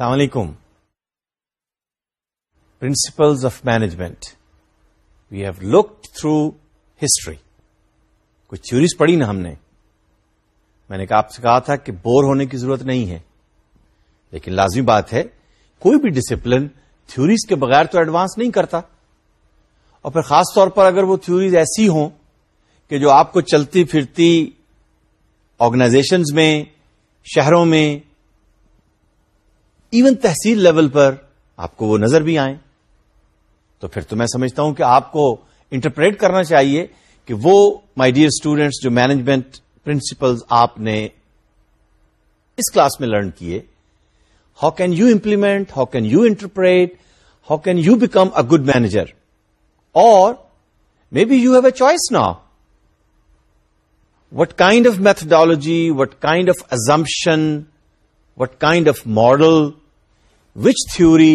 السلام علیکم principles of management we have looked through history کچھ تھوریز پڑھی نا ہم نے میں نے کہا آپ سے کہا تھا کہ بور ہونے کی ضرورت نہیں ہے لیکن لازمی بات ہے کوئی بھی ڈسپلن تھیوریز کے بغیر تو ایڈوانس نہیں کرتا اور پھر خاص طور پر اگر وہ تھوریز ایسی ہوں کہ جو آپ کو چلتی پھرتی آرگنائزیشنز میں شہروں میں ایون تحصیل لیول پر آپ کو وہ نظر بھی آئیں تو پھر تو میں سمجھتا ہوں کہ آپ کو انٹرپریٹ کرنا چاہیے کہ وہ مائی ڈیئر اسٹوڈینٹس جو مینجمنٹ پرنسپل آپ نے اس کلاس میں لرن کیے how can you implement how can you interpret how can you become a good manager اور may be you have a choice نا what kind of methodology what kind of assumption what kind of model which theory,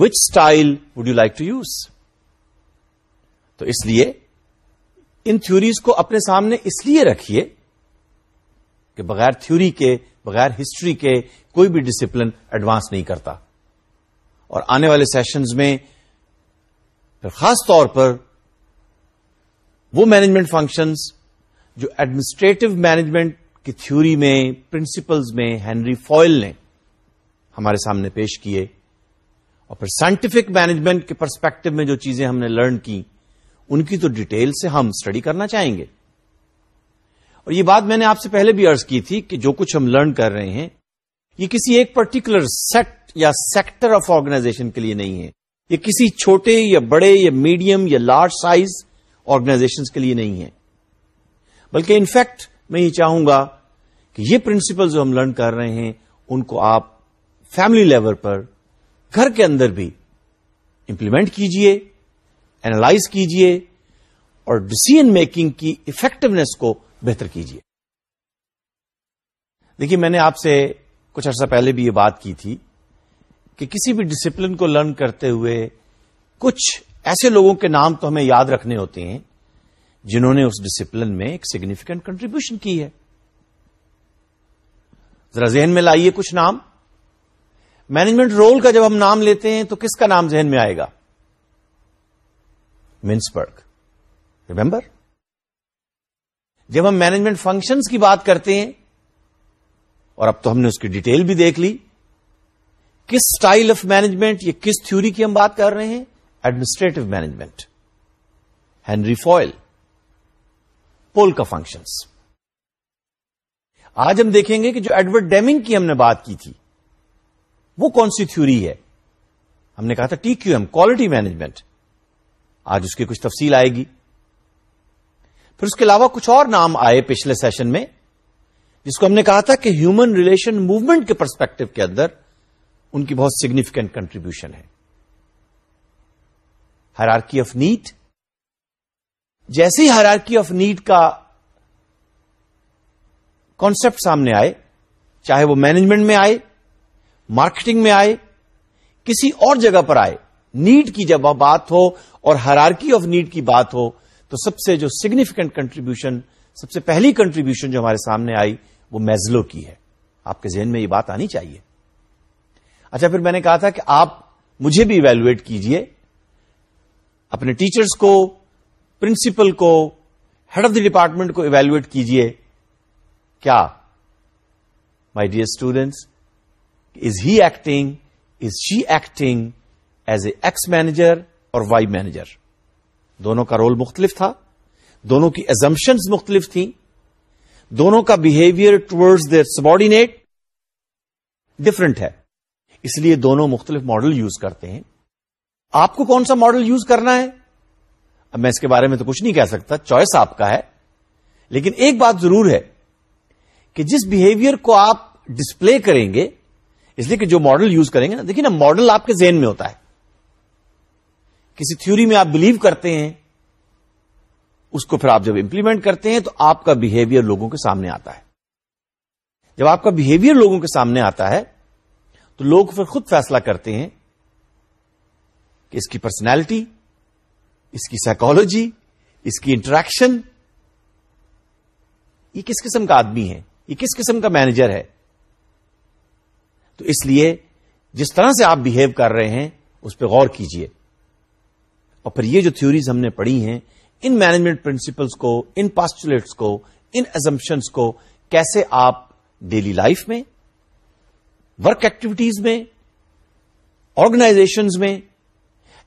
which style would you like to use تو اس لیے ان theories کو اپنے سامنے اس لیے رکھیے کہ بغیر تھیوری کے بغیر ہسٹری کے کوئی بھی ڈسپلن ایڈوانس نہیں کرتا اور آنے والے سیشنز میں پھر خاص طور پر وہ مینجمنٹ فنکشنز جو ایڈمنسٹریٹو مینجمنٹ کی تھیوری میں پرنسپلز میں ہینری فوائل نے ہمارے سامنے پیش کیے اور پھر سائنٹیفک مینجمنٹ کے پرسپیکٹو میں جو چیزیں ہم نے لرن کی ان کی تو ڈیٹیل سے ہم اسٹڈی کرنا چاہیں گے اور یہ بات میں نے آپ سے پہلے بھی ارض کی تھی کہ جو کچھ ہم لرن کر رہے ہیں یہ کسی ایک پرٹیکولر سیٹ یا سیکٹر آف آرگنائزیشن کے لیے نہیں ہے یہ کسی چھوٹے یا بڑے یا میڈیم یا لارج سائز آرگنائزیشن کے لیے نہیں ہے بلکہ انفیکٹ میں یہ چاہوں گا کہ یہ پرنسپل جو ہم لرن کر رہے ہیں ان کو آپ فیملی لیول پر گھر کے اندر بھی امپلیمنٹ کیجئے اینالائز کیجئے اور ڈسیزن میکنگ کی افیکٹونیس کو بہتر کیجئے دیکھیے میں نے آپ سے کچھ عرصہ پہلے بھی یہ بات کی تھی کہ کسی بھی ڈسپلن کو لرن کرتے ہوئے کچھ ایسے لوگوں کے نام تو ہمیں یاد رکھنے ہوتے ہیں جنہوں نے اس ڈسپلن میں ایک سگنیفیکینٹ کنٹریبیوشن کی ہے ذرا ذہن میں لائیے کچھ نام مینجمنٹ رول کا جب ہم نام لیتے ہیں تو کس کا نام ذہن میں آئے گا منسبرگ ریمبر جب ہم مینجمنٹ فنکشنز کی بات کرتے ہیں اور اب تو ہم نے اس کی ڈیٹیل بھی دیکھ لی کس سٹائل آف مینجمنٹ یا کس تھیوری کی ہم بات کر رہے ہیں ایڈمنسٹریٹو مینجمنٹ ہینری فوائل پول کا فنکشنس آج ہم دیکھیں گے کہ جو ایڈورڈ ڈیمنگ کی ہم نے بات کی تھی وہ کون سی تھیوری ہے ہم نے کہا تھا T Q M quality management آج اس کی کچھ تفصیل آئے گی پھر اس کے علاوہ کچھ اور نام آئے پچھلے سیشن میں جس کو ہم نے کہا تھا کہ ہیومن ریلیشن موومنٹ کے پرسپیکٹو کے اندر ان کی بہت سگنیفیکینٹ کنٹریبیوشن ہے ہر آف نیٹ جیسے ہی ہرارکی آف نیڈ کا کانسپٹ سامنے آئے چاہے وہ مینجمنٹ میں آئے مارکیٹنگ میں آئے کسی اور جگہ پر آئے نیڈ کی جب بات ہو اور ہرارکی آف نیڈ کی بات ہو تو سب سے جو سگنیفیکنٹ کنٹریبیوشن سب سے پہلی کنٹریبیوشن جو ہمارے سامنے آئی وہ میزلو کی ہے آپ کے ذہن میں یہ بات آنی چاہیے اچھا پھر میں نے کہا تھا کہ آپ مجھے بھی ایویلویٹ کیجئے اپنے ٹیچرز کو پرنسپل کو ہیڈ آف دی ڈپارٹمنٹ کو ایویلویٹ کیجیے کیا my dear students is he acting is she acting as a X manager اور وائی مینیجر دونوں کا رول مختلف تھا دونوں کی ایزمپشنز مختلف تھیں دونوں کا behaviour towards their subordinate different ہے اس لیے دونوں مختلف ماڈل یوز کرتے ہیں آپ کو کون سا ماڈل یوز کرنا ہے اب میں اس کے بارے میں تو کچھ نہیں کہہ سکتا چوائس آپ کا ہے لیکن ایک بات ضرور ہے کہ جس بہیویئر کو آپ ڈسپلے کریں گے اس لیے کہ جو ماڈل یوز کریں گے نا دیکھیے نا ماڈل آپ کے ذہن میں ہوتا ہے کسی تھیوری میں آپ بلیو کرتے ہیں اس کو پھر آپ جب امپلیمنٹ کرتے ہیں تو آپ کا بہیویئر لوگوں کے سامنے آتا ہے جب آپ کا بہیویئر لوگوں کے سامنے آتا ہے تو لوگ پھر خود فیصلہ کرتے ہیں کہ اس کی پرسنالٹی اس کی سائیکالوجی اس کی انٹریکشن یہ کس قسم کا آدمی ہے یہ کس قسم کا مینیجر ہے تو اس لیے جس طرح سے آپ بہیو کر رہے ہیں اس پہ غور کیجئے اور پھر یہ جو تھیوریز ہم نے پڑھی ہیں ان مینجمنٹ پرنسپلس کو ان پاسچولیٹس کو ان ایزمپشنس کو کیسے آپ ڈیلی لائف میں ورک ایکٹیویٹیز میں آرگنائزیشنز میں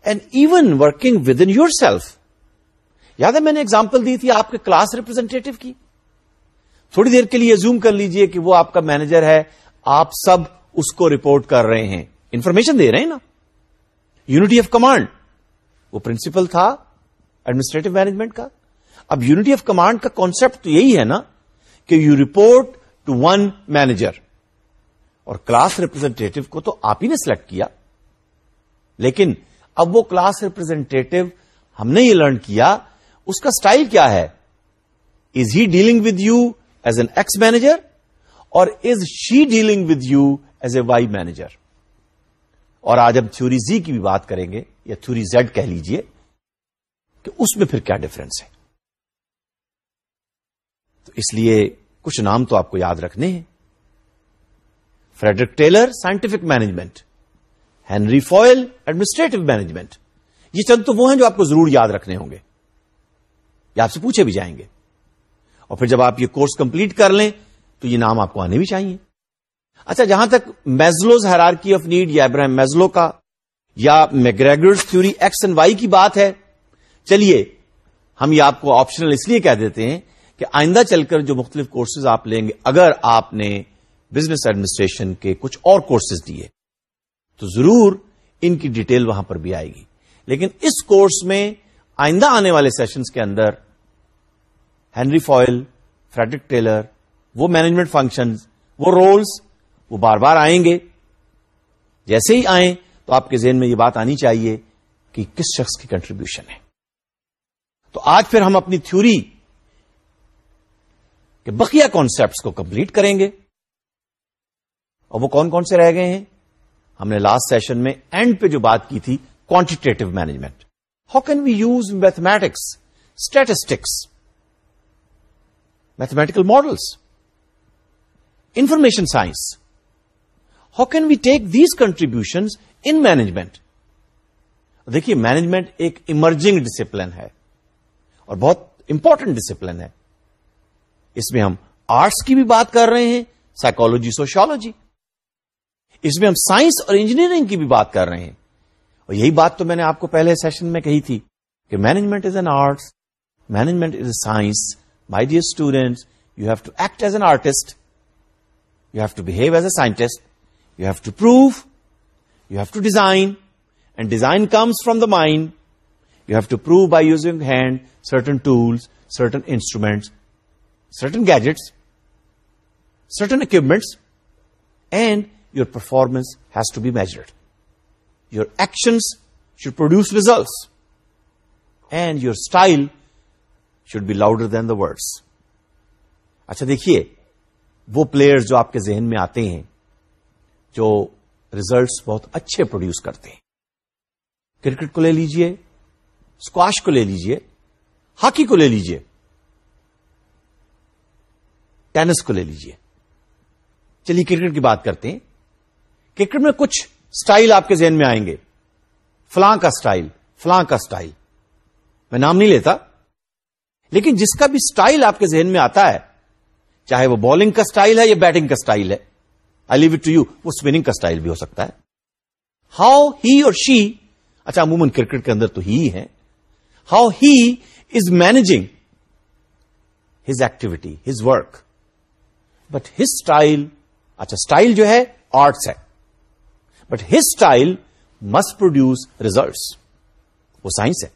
and even working within yourself یاد ہے میں نے ایگزامپل دی تھی آپ کے کلاس ریپرزینٹیو کی تھوڑی دیر کے لیے زوم کر لیجئے کہ وہ آپ کا مینیجر ہے آپ سب اس کو رپورٹ کر رہے ہیں انفارمیشن دے رہے ہیں نا یونٹی آف کمانڈ وہ پرنسپل تھا ایڈمنسٹریٹو مینجمنٹ کا اب یونٹی آف کمانڈ کا کانسپٹ تو یہی ہے نا کہ you report to one manager اور کلاس ریپرزینٹیو کو تو آپ ہی نے سلیکٹ کیا لیکن اب وہ کلاس ریپرزینٹیو ہم نے یہ لرن کیا اس کا اسٹائل کیا ہے is he dealing with you as an X manager اور is she dealing with you as a Y manager اور آج ہم تھوری زی کی بھی بات کریں گے یا تھوری زیڈ کہہ لیجیے کہ اس میں پھر کیا ڈفرنس ہے تو اس لیے کچھ نام تو آپ کو یاد رکھنے ہیں Frederick Taylor scientific management Henri Fayol administrative management یہ چند تو وہ ہیں جو آپ کو ضرور یاد رکھنے ہوں گے یا آپ سے پوچھے بھی جائیں گے اور پھر جب آپ یہ کورس کمپلیٹ کر لیں تو یہ نام آپ کو آنے بھی چاہیے اچھا جہاں تک میزلوز ہیرارکی آف نیڈ یا ابراہیم میزلو کا یا McGregor's theory X and Y کی بات ہے چلیے ہم یہ آپ کو آپشنل اس لیے کہہ دیتے ہیں کہ آئندہ چل کر جو مختلف کورسز آپ لیں گے اگر آپ نے بزنس ایڈمنسٹریشن کے کچھ اور کورسز دیے تو ضرور ان کی ڈیٹیل وہاں پر بھی آئے گی لیکن اس کورس میں آئندہ آنے والے سیشنز کے اندر ہینری فوائل فریڈرک ٹیلر وہ مینجمنٹ فنکشنز وہ رولز وہ بار بار آئیں گے جیسے ہی آئیں تو آپ کے ذہن میں یہ بات آنی چاہیے کہ کس شخص کی کنٹریبیوشن ہے تو آج پھر ہم اپنی تھیوری کے بقیہ کانسیپٹس کو کمپلیٹ کریں گے اور وہ کون کون سے رہ گئے ہیں ہم نے لاسٹ سیشن میں اینڈ پہ جو بات کی تھی quantitative management how can we use mathematics statistics mathematical models information science how can we take these contribution in management دیکھیے مینجمنٹ ایک ایمرجنگ ڈسپلن ہے اور بہت امپورٹنٹ ڈسپلن ہے اس میں ہم آرٹس کی بھی بات کر رہے ہیں سائکولوجی سوشولوجی اس میں ہم سائنس اور انجینئرنگ کی بھی بات کر رہے ہیں اور یہی بات تو میں نے آپ کو پہلے سیشن میں کہی تھی کہ management is an art management is a science my dear students you have to act as an artist you have to behave as a scientist you have to proof you have to design and design comes from the mind you have to prove by using hand certain tools certain instruments certain gadgets certain equipments and your performance has to be measured your actions should produce results and your style should be louder than the words اچھا دیکھیے وہ player جو آپ کے ذہن میں آتے ہیں جو ریزلٹس بہت اچھے پروڈیوس کرتے ہیں کرکٹ کو لے لیجئے اسکواش کو لے لیجئے ہاکی کو لے لیجئے ٹینس کو لے لیجئے چلیے کرکٹ کی بات کرتے ہیں کرکٹ میں کچھ اسٹائل آپ کے ذہن میں آئیں گے فلاں کا اسٹائل فلاں کا اسٹائل میں نام نہیں لیتا لیکن جس کا بھی اسٹائل آپ کے ذہن میں آتا ہے چاہے وہ بالنگ کا اسٹائل ہے یا بیٹنگ کا اسٹائل ہے آئی لیو ٹو یو وہ اسپننگ کا اسٹائل بھی ہو سکتا ہے ہاؤ ہی اور شی اچھا عموماً کرکٹ کے اندر تو ہی ہے how he is managing his activity his work but his style اچھا اسٹائل جو ہے آرٹس ہے but his style must produce results وہ سائنس ہے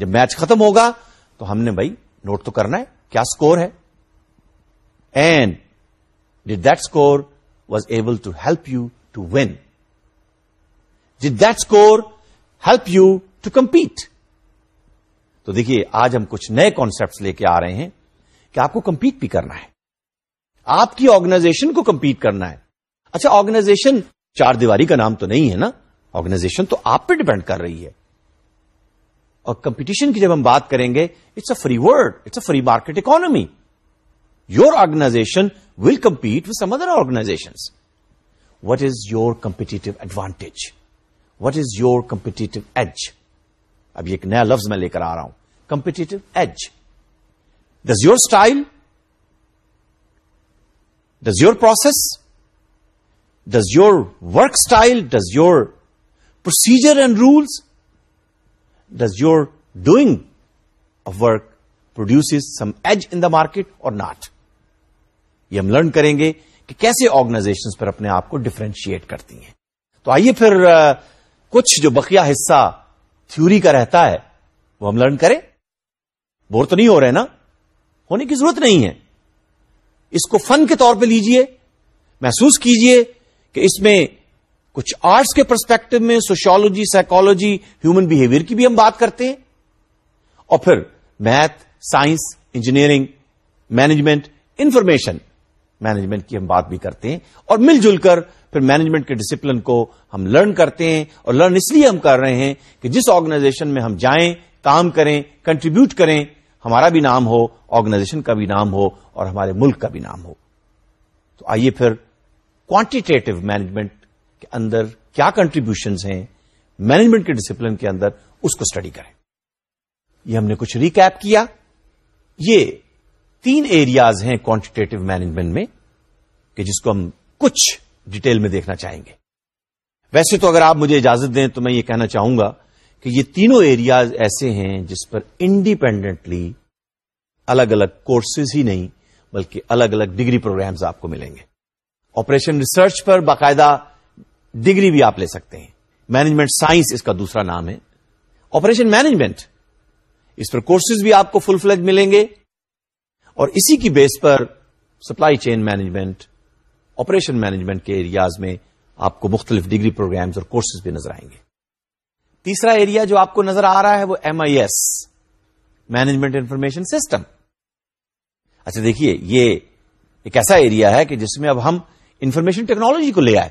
جب میچ ختم ہوگا تو ہم نے بھائی نوٹ تو کرنا ہے کیا اسکور ہے and that score was able to help you to win that score help you to compete تو دیکھیے آج ہم کچھ نئے کانسپٹ لے کے آ رہے ہیں کہ آپ کو کمپیٹ بھی کرنا ہے آپ کی آرگنائزیشن کو کمپیٹ کرنا ہے اچھا آرگنائزیشن چار دیواری کا نام تو نہیں ہے نا آرگنائزیشن تو آپ پہ ڈپینڈ کر رہی ہے اور کمپٹیشن کی جب ہم بات کریں گے it's a free world it's a free market economy your organization will compete some other organization what is your competitive advantage what is your competitive edge اب یہ ایک نیا لفظ میں لے کر آ رہا ہوں competitive edge does your style does your process does your work style does your procedure and rules does your doing work produce some edge in the market or not یہ ہم لرن کریں گے کہ کیسے آرگنائزیشن پر اپنے آپ کو differentiate کرتی ہیں تو آئیے پھر کچھ جو بقیہ حصہ تھیوری کا رہتا ہے وہ ہم لرن کریں بور تو نہیں ہو رہے نا ہونے کی ضرورت نہیں ہے اس کو فن کے طور پہ لیجئے محسوس کیجئے کہ اس میں کچھ آرٹس کے پرسپیکٹو میں سوشولوجی سائیکولوجی ہیومن بہیویئر کی بھی ہم بات کرتے ہیں اور پھر math science engineering management information management کی ہم بات بھی کرتے ہیں اور مل جل کر پھر مینجمنٹ کے ڈسپلن کو ہم لرن کرتے ہیں اور لرن اس لیے ہم کر رہے ہیں کہ جس آرگنائزیشن میں ہم جائیں کام کریں کنٹریبیوٹ کریں ہمارا بھی نام ہو آرگنائزیشن کا بھی نام ہو اور ہمارے ملک کا بھی نام ہو تو آئیے پھر کوانٹیٹیو مینجمنٹ کے اندر کیا کنٹریبیوشن ہیں مینجمنٹ کے ڈسپلن کے اندر اس کو اسٹڈی کریں یہ ہم نے کچھ ریکیپ کیا یہ تین ایریاز ہیں کوانٹیٹیو مینجمنٹ میں کہ جس کو ہم کچھ ڈیٹیل میں دیکھنا چاہیں گے ویسے تو اگر آپ مجھے اجازت دیں تو میں یہ کہنا چاہوں گا کہ یہ تینوں ایریاز ایسے ہیں جس پر انڈیپینڈنٹلی الگ الگ کورسز ہی نہیں بلکہ الگ الگ ڈگری پروگرامز آپ کو ملیں گے آپریشن ریسرچ پر باقاعدہ ڈگری بھی آپ لے سکتے ہیں مینجمنٹ سائنس اس کا دوسرا نام ہے آپریشن مینجمنٹ اس پر کورسز بھی آپ کو فل فلج ملیں گے اور اسی کی بیس پر supply chain management operation management کے ایریاز میں آپ کو مختلف ڈگری پروگرامز اور کورسز بھی نظر آئیں گے تیسرا ایریا جو آپ کو نظر آ رہا ہے وہ M I S management information system اچھا دیکھیے یہ ایک ایسا ایریا ہے کہ جس میں اب ہم انفارمیشن ٹیکنالوجی کو لے آئے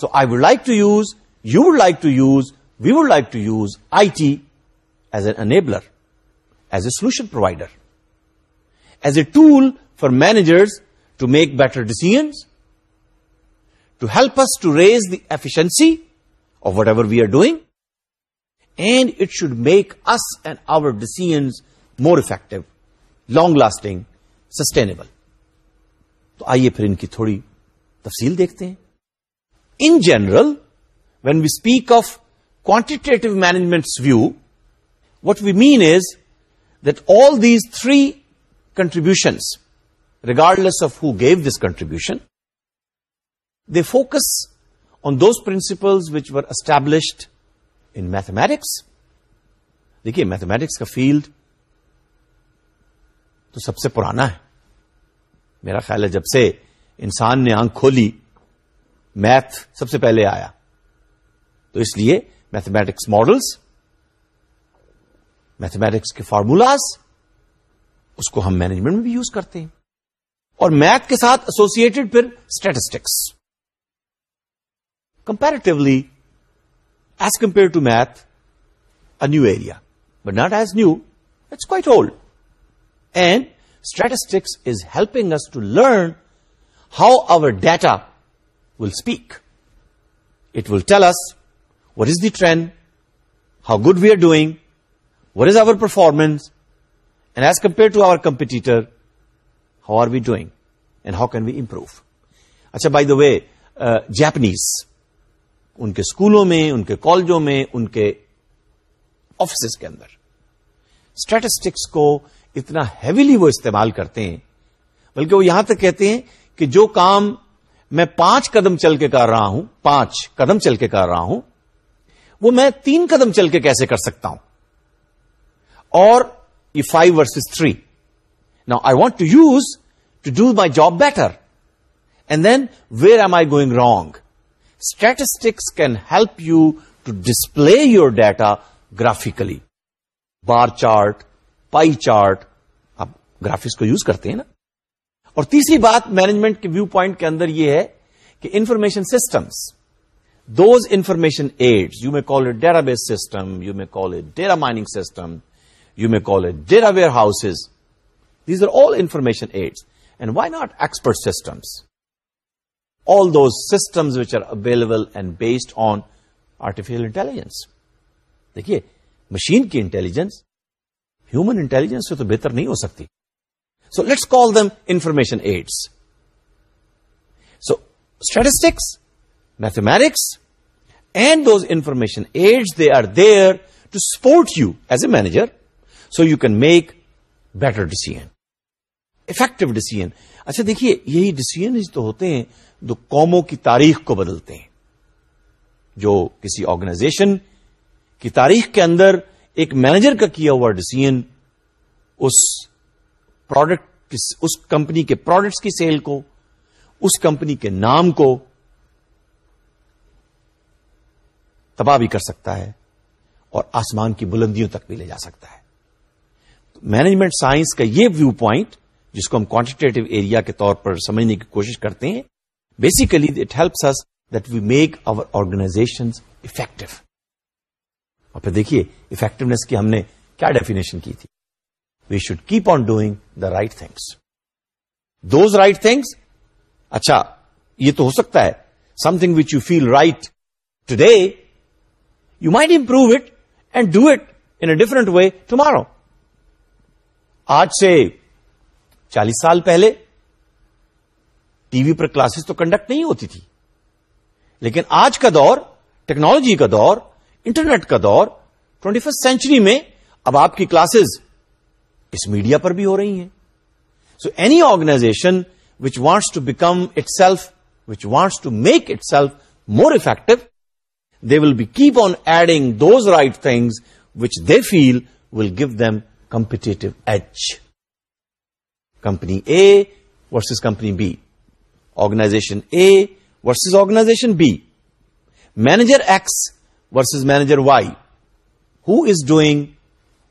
so I would like to use you would like to use we would like to use I T as an enabler as a solution provider as a tool for managers to make better decision to help us to raise the efficiency of whatever we are doing and it should make us and our decisions more effective long lasting sustainable تو آئیے پھر ان کی تھوڑی تفصیل دیکھتے ہیں in general when we speak of quantitative management view what we mean is that all these three contributions regardless of who gave this contribution they focus on those principles which were established in mathematics دیکھیے mathematics کا field تو سب سے پرانا ہے میرا خیال ہے جب سے انسان نے آنکھ کھولی میتھ سب سے پہلے آیا تو اس لیے میتھمیٹکس ماڈلس میتھمیٹکس کے فارمولاز اس کو ہم مینجمنٹ میں بھی یوز کرتے ہیں اور میتھ کے ساتھ ایسوسیٹڈ پھر statistics comparatively as compare to math a new area but not as new it's quite old and statistics is helping us to learn how our data will speak it will tell us what is the trend how good we are doing what is our performance and as compare to our competitor how are we doing and how can we improve اچھا by the way Japanese ان کے اسکولوں میں ان کے کالجوں میں ان کے آفس کے اندر اسٹیٹسٹکس کو اتنا ہیویلی وہ استعمال کرتے ہیں بلکہ وہ یہاں تک کہتے ہیں کہ جو کام میں پانچ قدم چل کے کر رہا ہوں پانچ قدم چل کے کر رہا ہوں وہ میں تین قدم چل کے کیسے کر سکتا ہوں اور یہ فائیو ورسز تھری نا I want to use to do my job better and then where am I going wrong statistics can help you to display your data graphically bar chart pie chart آپ graphics کو use کرتے ہیں نا اور تیسری بات management کے view point کے اندر یہ ہے کہ information systems those information aid you may call it data base system you may call it data mining system you may call a data warehouse these are all information aid and why not expert systems all those systems which are available and based on artificial intelligence دیکھیے machine کی intelligence human intelligence سے تو بہتر نہیں ہو سکتی so let's call them information aids so statistics mathematics and those information aids they are there to support you as a manager so you can make better decision effective decision اچھا دیکھیے یہی ڈیسیژ تو ہوتے ہیں جو قوموں کی تاریخ کو بدلتے ہیں جو کسی آرگنائزیشن کی تاریخ کے اندر ایک مینیجر کا کیا ہوا ڈسیزن اس پروڈکٹ اس کمپنی کے پروڈکٹس کی سیل کو اس کمپنی کے نام کو تباہ بھی کر سکتا ہے اور آسمان کی بلندیوں تک بھی لے جا سکتا ہے مینجمنٹ سائنس کا یہ ویو پوائنٹ جس کو ہم کوانٹیٹیو ایریا کے طور پر سمجھنے کی کوشش کرتے ہیں basically it helps that we make over organization effective اور پھر دیکھیے افیکٹونیس کی ہم نے کیا ڈیفینیشن کی تھی we should keep on doing the right things those right things اچھا یہ تو ہو سکتا ہے something which you feel right today you mind improve it and do it in different way tomorrow آج سے چالیس سال پہلے ٹی وی پر کلاسز تو کنڈکٹ نہیں ہوتی تھی لیکن آج کا دور ٹیکنالوجی کا دور انٹرنیٹ کا دور ٹوینٹی فرسٹ سینچری میں اب آپ کی کلاسز اس میڈیا پر بھی ہو رہی ہیں so any organization which wants to become itself which wants to make itself more effective they will be keep on adding those right things which they feel will give them competitive edge company A versus company B organization A versus organization B manager X versus manager Y who's doing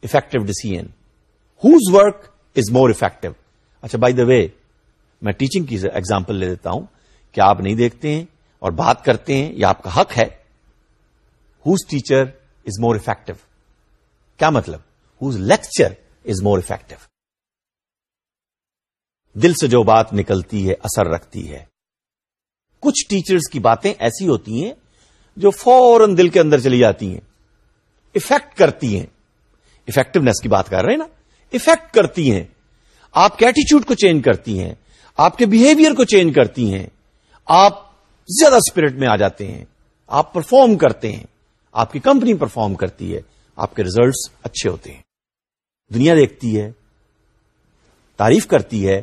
effective decision whose work is more effective اچھا by the way میں teaching کی example لے دیتا ہوں کہ آپ نہیں دیکھتے ہیں اور بات کرتے ہیں یا آپ کا حق ہے whose teacher is more effective کیا مطلب whose lecture is more effective دل سے جو بات نکلتی ہے اثر رکھتی ہے کچھ ٹیچرز کی باتیں ایسی ہوتی ہیں جو فوراً دل کے اندر چلی جاتی ہیں افیکٹ کرتی ہیں افیکٹونیس کی بات کر رہے ہیں نا افیکٹ کرتی ہیں آپ کے ایٹیچیوڈ کو چینج کرتی ہیں آپ کے بہیویئر کو چینج کرتی ہیں آپ زیادہ اسپرٹ میں آ جاتے ہیں آپ پرفارم کرتے ہیں آپ کی کمپنی پرفارم کرتی ہے آپ کے ریزلٹس اچھے ہوتے ہیں دنیا دیکھتی ہے تعریف کرتی ہے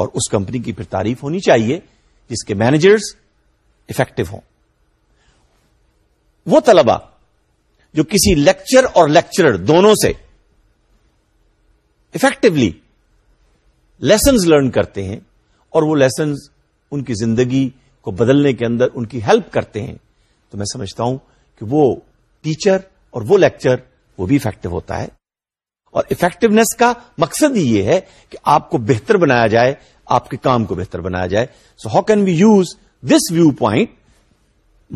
اور اس کمپنی کی پھر تعریف ہونی چاہیے جس کے مینیجرز افیکٹو ہوں وہ طلبا جو کسی لیکچر اور لیکچرر دونوں سے افیکٹولی لیسنز لرن کرتے ہیں اور وہ لیسنز ان کی زندگی کو بدلنے کے اندر ان کی ہیلپ کرتے ہیں تو میں سمجھتا ہوں کہ وہ ٹیچر اور وہ لیکچر وہ بھی افیکٹو ہوتا ہے اور افیکٹونیس کا مقصد یہ ہے کہ آپ کو بہتر بنایا جائے آپ کے کام کو بہتر بنایا جائے so how can we use this view point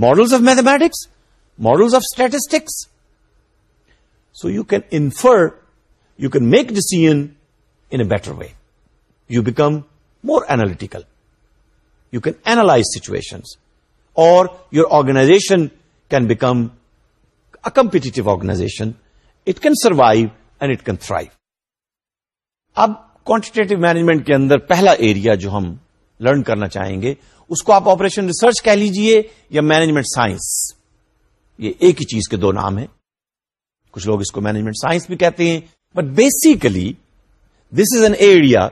models of mathematics model of statistics so you can infer you can make decision enter way you become more analytical you can analyse situation اور your organisation can become a competitive organisation it can survive it can thrive اب quantitative management کے اندر پہلا area جو ہم learn کرنا چاہیں گے اس کو آپ آپریشن ریسرچ کہہ لیجئے یا مینجمنٹ سائنس یہ ایک ہی چیز کے دو نام ہیں کچھ لوگ اس کو مینجمنٹ سائنس بھی کہتے ہیں but basically this is an area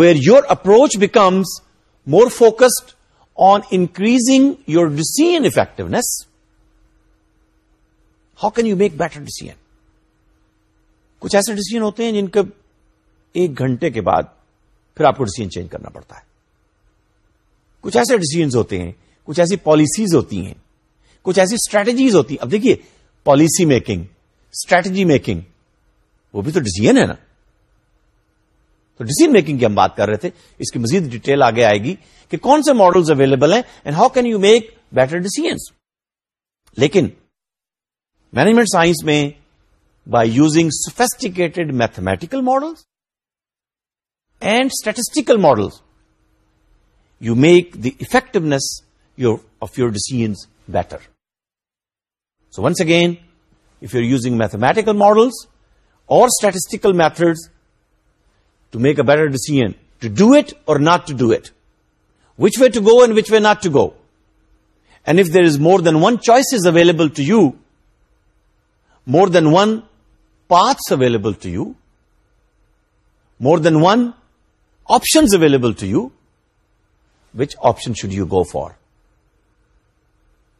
where your approach becomes more focused on increasing your decision effectiveness how can you make better decision کچھ ایسے ڈسیجن ہوتے ہیں جن کے ایک گھنٹے کے بعد پھر آپ کو ڈیسیجن چینج کرنا پڑتا ہے کچھ ایسے ڈیسیجن ہوتے ہیں کچھ ایسی پالیسیز ہوتی ہیں کچھ ایسی اسٹریٹجیز ہوتی اب دیکھیے پالیسی میکنگ اسٹریٹجی میکنگ وہ بھی تو ڈیسیژ ہے نا تو ڈیسیزن میکنگ کی ہم بات کر رہے تھے اس کی مزید ڈیٹیل آگے آئے گی کہ کون سے ماڈلز اویلیبل ہیں and how can you make better decisions لیکن مینجمنٹ سائنس میں by using sophisticated mathematical models and statistical model you make the effectiveness your of your decision better So once again, if you're using mathematical models or statistical methods to make a better decision, to do it or not to do it, which way to go and which way not to go, and if there is more than one choice is available to you, more than one paths available to you, more than one options available to you, which option should you go for?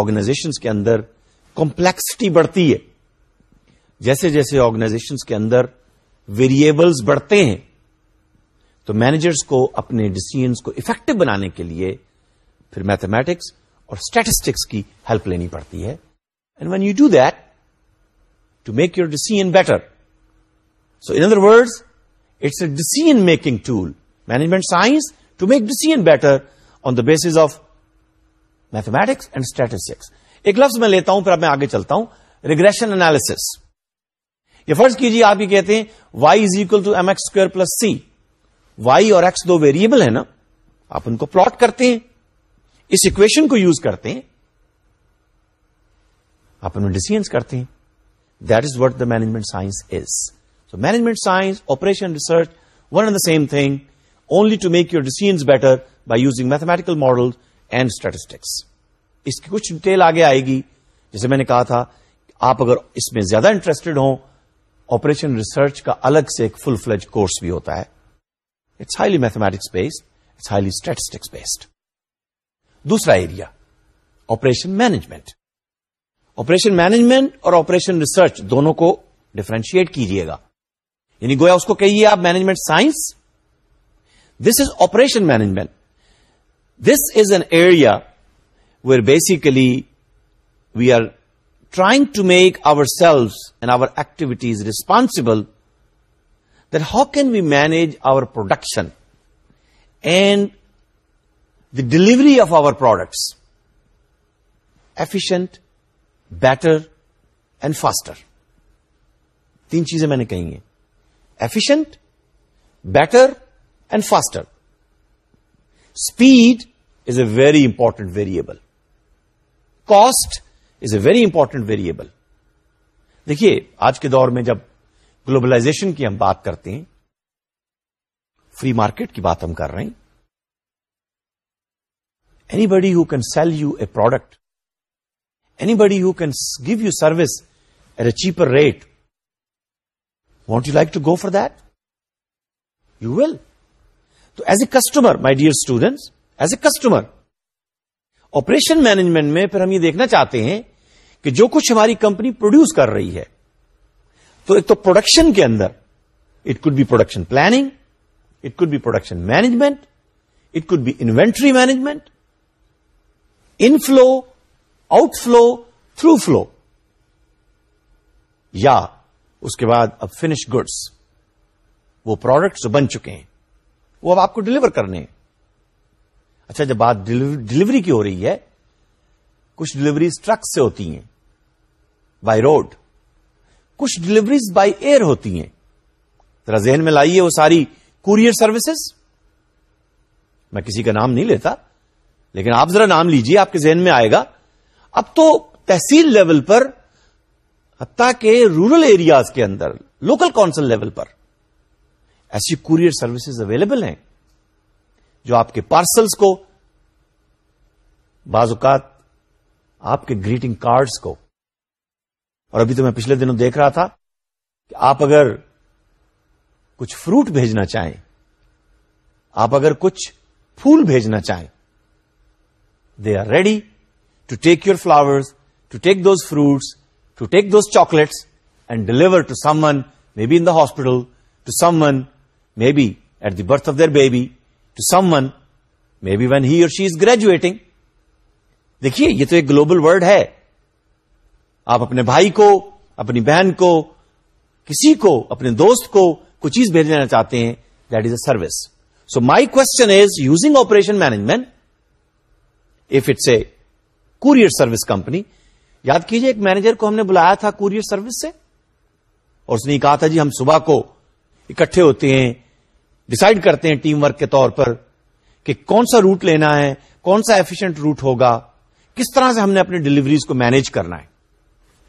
Organisations کے اندر complexity بڑھتی ہے جیسے جیسے organisation کے اندر variables بڑھتے ہیں تو مینیجرس کو اپنے ڈسیزنس کو افیکٹو بنانے کے لیے پھر میتھمیٹکس اور اسٹیٹسٹکس کی ہیلپ لینی پڑتی ہے and when you do that to make your decision better so in other word it's a decision making tool management science to make decision better on the basis of mathematics and statistics ایک لفظ میں لیتا ہوں پھر اب میں آگے چلتا ہوں ریگریشن اینالس یہ فرض کیجیے آپ یہ کہتے ہیں Y is equal to M X square plus C Y اور دو ویریبل نا آپ ان کو پلاٹ کرتے ہیں اس اکویشن کو یوز کرتے ہیں آپ ان ڈسیزنس کرتے ہیں that is what the management science is so management science operation research one the same thing only to make your decisions better by using mathematical model and statistics اس کی کچھ detail آگے آئے گی جیسے میں نے کہا تھا آپ اگر اس میں زیادہ انٹرسٹڈ ہوں آپریشن ریسرچ کا الگ سے ایک فل فلج کورس بھی ہوتا ہے it's highly mathematics based it's highly statistics based دوسرا area operation management operation management اور آپریشن ریسرچ دونوں کو ڈفرینشیٹ کیجیے گا یعنی گویا اس کو کہیے آپ management science this is operation management this is an area where basically we are trying to make ourselves and our activities responsible then how can we manage our production and the delivery of our products efficient better and faster تین چیزیں میں نے کہی ہیں efficient better and faster speed a very important variable cost is a very important variable دیکھیے آج کے دور میں جب گلوبلائزیشن کی ہم بات کرتے ہیں فری مارکیٹ کی بات ہم کر رہے ہیں anybody who can sell you a product anybody who can give you service at a cheaper rate want you like to go for that you well تو as a customer my dear students as a customer operation management میں پھر ہم یہ دیکھنا چاہتے ہیں کہ جو کچھ ہماری کمپنی پروڈیوس کر رہی ہے تو ایک تو پروڈکشن کے اندر it could be production planning it could be production management it could be inventory management inflow outflow through flow یا اس کے بعد اب فنش گڈس وہ پروڈکٹس بن چکے ہیں وہ اب آپ کو ڈلیور کرنے ہیں اچھا جب بات ڈلیوری کی ہو رہی ہے کچھ ڈلیوریز ٹرک سے ہوتی ہیں بائی روڈ کچھ ڈلیوریز بائی ایئر ہوتی ہیں ذرا ذہن میں لائیے وہ ساری کوریئر سروسز میں کسی کا نام نہیں لیتا لیکن آپ ذرا نام لیجئے آپ کے ذہن میں آئے گا اب تو تحصیل لیول پر حتیٰ کہ رورل ایریاز کے اندر لوکل کاؤنسل لیول پر ایسی کوریئر سروسز اویلیبل ہیں جو آپ کے پارسلس کو بعض اوقات آپ کے گریٹنگ کارڈس کو اور ابھی تو میں پچھلے دنوں دیکھ رہا تھا کہ آپ اگر کچھ فروٹ بھیجنا چاہیں آپ اگر کچھ پھول بھیجنا چاہیں they are ready to take your flowers to take those fruits to take those chocolates and deliver to someone may be in the hospital to someone may be at the birth of their baby to someone may be when he or she is graduating دیکھیے یہ تو ایک global word ہے آپ اپنے بھائی کو اپنی بہن کو کسی کو اپنے دوست کو کچھ چیز بھیج دینا چاہتے ہیں that is a service so my question is using operation management if it's a courier service company یاد کیجیے ایک مینیجر کو ہم نے بلایا تھا کوریئر سروس سے اور اس نے کہا تھا جی ہم صبح کو اکٹھے ہوتے ہیں ڈسائڈ کرتے ہیں ٹیم ورک کے طور پر کہ کون سا روٹ لینا ہے کون سا ایفیشنٹ روٹ ہوگا کس طرح سے ہم نے اپنی ڈلیوریز کو مینج کرنا ہے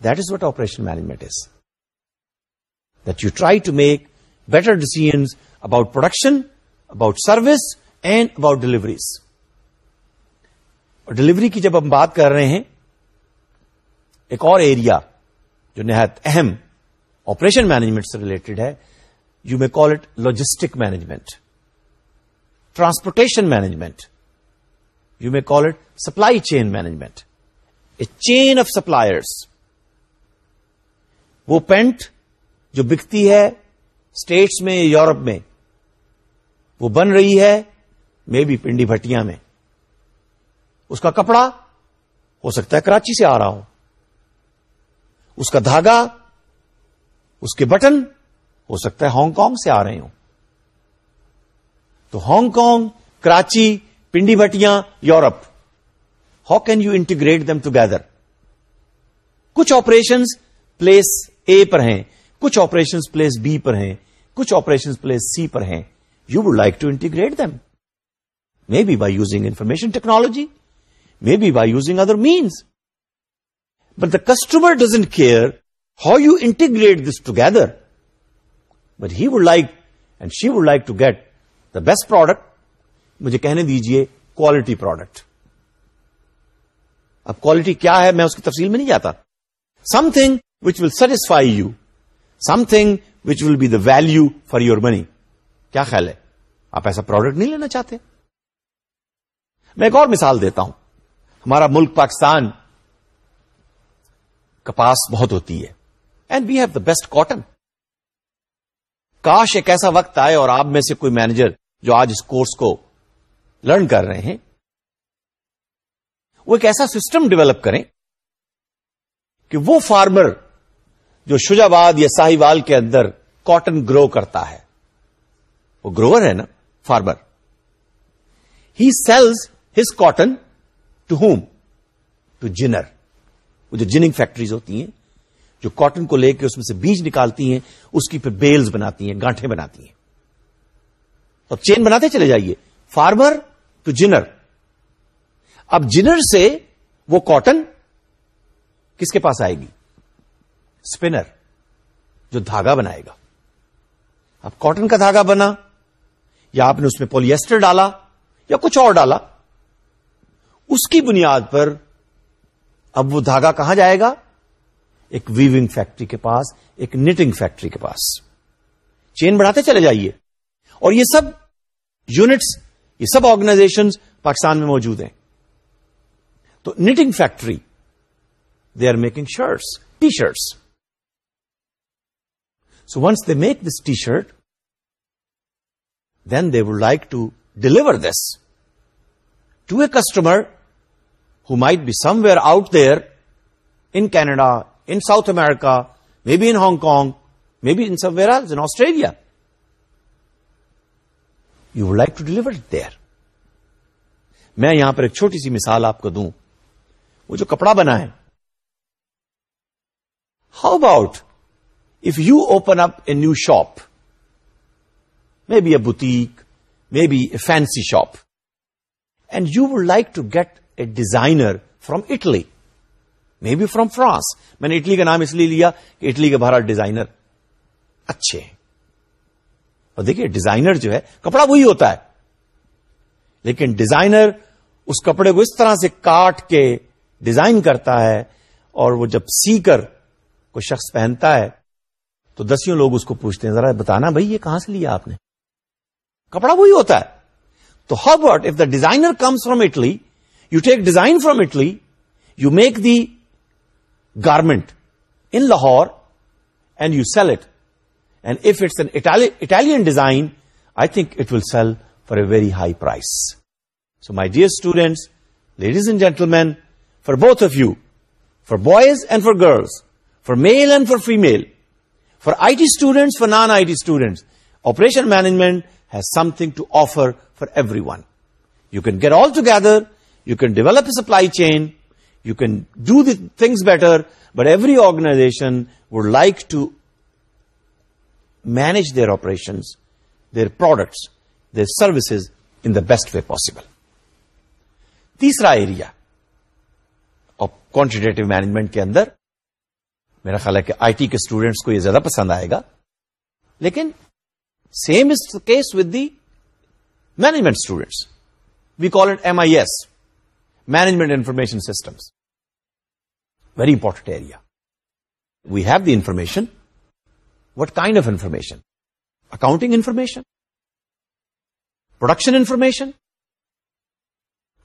that is what operation management is that you try to make better decision about production about service and about deliveries اور ڈلیوری کی جب ہم بات کر رہے ہیں ایک اور ایریا جو نہایت اہم آپریشن مینجمنٹ سے ریلیٹڈ ہے you may call it logistic management transportation management you may call it supply chain management a chain of suppliers وہ پینٹ جو بکتی ہے اسٹیٹس میں یورپ میں وہ بن رہی ہے مے بی پنڈی بھٹیا میں اس کا کپڑا ہو سکتا ہے کراچی سے آ رہا ہو اس کا دھاگا اس کے بٹن ہو سکتا ہے ہانگ کانگ سے آ رہے ہوں تو Hong Kong Karachi Pindi بٹیاں Europe how can you integrate them together کچھ آپریشن پلیس اے پر ہیں کچھ آپریشن پلیس بی پر ہیں کچھ آپریشن پلیس سی پر ہیں you would like to integrate them may be by using information technology may be by using other means but the customer doesn't care how you integrate this together but he would like and she would like to get the best product مجھے کہنے دیجیے quality product اب quality کیا ہے میں اس کی تفصیل میں نہیں جاتا something which will satisfy you something which will be the value for your money کیا خیال ہے آپ ایسا پروڈکٹ نہیں لینا چاہتے میں ایک اور مثال دیتا ہوں ہمارا ملک پاکستان کپاس بہت ہوتی ہے and we have the best cotton کاش ایک ایسا وقت آئے اور آپ میں سے کوئی مینیجر جو آج اس کورس کو لرن کر رہے ہیں وہ ایک ایسا سسٹم ڈیولپ کریں کہ وہ فارمر جو شجاباد یا ساہیوال وال کے اندر کاٹن گرو کرتا ہے وہ گروور ہے نا farmer he sells his cotton to whom to ginner وہ جو جنگ فیکٹریز ہوتی ہیں جو کاٹن کو لے کے اس میں سے بیج نکالتی ہیں اس کی پھر بیلز بناتی ہیں گانٹھیں بناتی ہیں اب چین بناتے چلے جائیے فارمر ٹو جنر اب جنر سے وہ کاٹن کس کے پاس آئے گی اسپنر جو دھاگا بنائے گا اب کاٹن کا دھاگا بنا یا آپ نے اس میں پولیسٹر ڈالا یا کچھ اور ڈالا اس کی بنیاد پر اب وہ دھاگا کہاں جائے گا ایک ویونگ فیکٹری کے پاس ایک نیٹنگ فیکٹری کے پاس چین بڑھاتے چلے جائیے اور یہ سب یونٹس یہ سب آرگنائزیشن پاکستان میں موجود ہیں تو knitting factory they are making shirts T shirts so once they make this T shirt then they would like to deliver this to a customer who might be somewhere out there in Canada in South America, maybe in Hong Kong, maybe in somewhere else, in Australia. You would like to deliver it there. میں یہاں پر ایک چھوٹی سی مثال آپ کو دوں وہ جو کپڑا بنا ہے how about if you open up a new shop may be a boutique may be a fancy shop and you would like to get a designer from Italy may be from France میں نے Italy کا نام اس لیے لیا کہ Italy کے بہرحال designer اچھے ہیں اور دیکھیے ڈیزائنر جو ہے کپڑا وہی ہوتا ہے لیکن ڈیزائنر اس کپڑے کو اس طرح سے کاٹ کے ڈیزائن کرتا ہے اور وہ جب سی کر کوئی شخص پہنتا ہے تو دسیوں لوگ اس کو پوچھتے ہیں ذرا بتانا بھائی یہ کہاں سے لیا آپ نے کپڑا وہی ہوتا ہے تو how what if the designer comes from Italy you take design from Italy you make the garment in Lahore and you sell it, and if it's an Italian design, I think it will sell for a very high price. So my dear students, ladies and gentlemen, for both of you, for boys and for girls, for male and for female, for IT students, for non-IT students, operation management has something to offer for everyone. You can get all together, you can develop a supply chain, you can do the things better but every organization would like to manage their operation their products their services in the best way possible تیسرا area quantitative management کے اندر میرا خیال ہے کہ I T کے students کو یہ زیادہ پسند آئے گا لیکن same is case with the management students we call it M I S management information systems Very important area. We have the information. What kind of information? Accounting information, production information,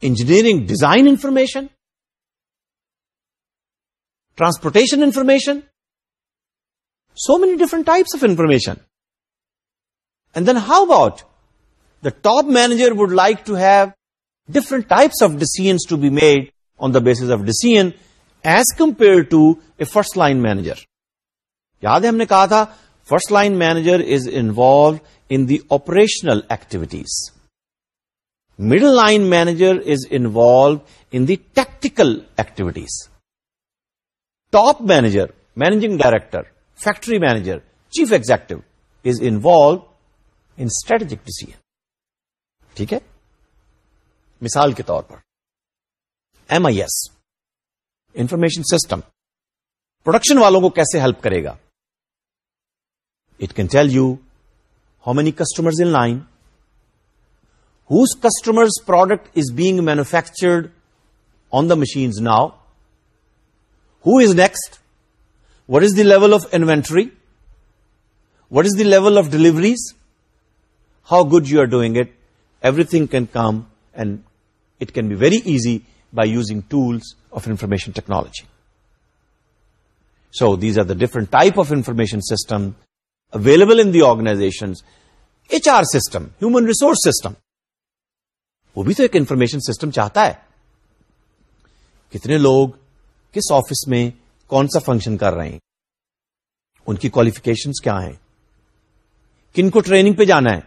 engineering design information, transportation information, so many different types of information. And then how about the top manager would like to have different types of decisions to be made on the basis of decision as compare to a first line manager یاد ہے ہم نے کہا تھا first line manager is involve in the operational activities middle line manager is involve in the tactical activities top manager managing director factory manager chief executive is involve in strategic decision ٹھیک ہے مثال کے طور پر M I S information system production والوں کو کیسے help کرے گا it can tell you how many customer in line whose customers product is being manufactured on the machines now who is next what is the level of inventory what is the level of deliveries how good you are doing it everything can come and it can be very easy by using tools information technology so these are the different type of information system available in the organization organizations. HR system human resource system وہ بھی تو ایک information system چاہتا ہے کتنے لوگ کس office میں کون سا فنکشن کر رہے ہیں ان کی کوالیفکیشن کیا ہیں کن کو ٹریننگ پہ جانا ہے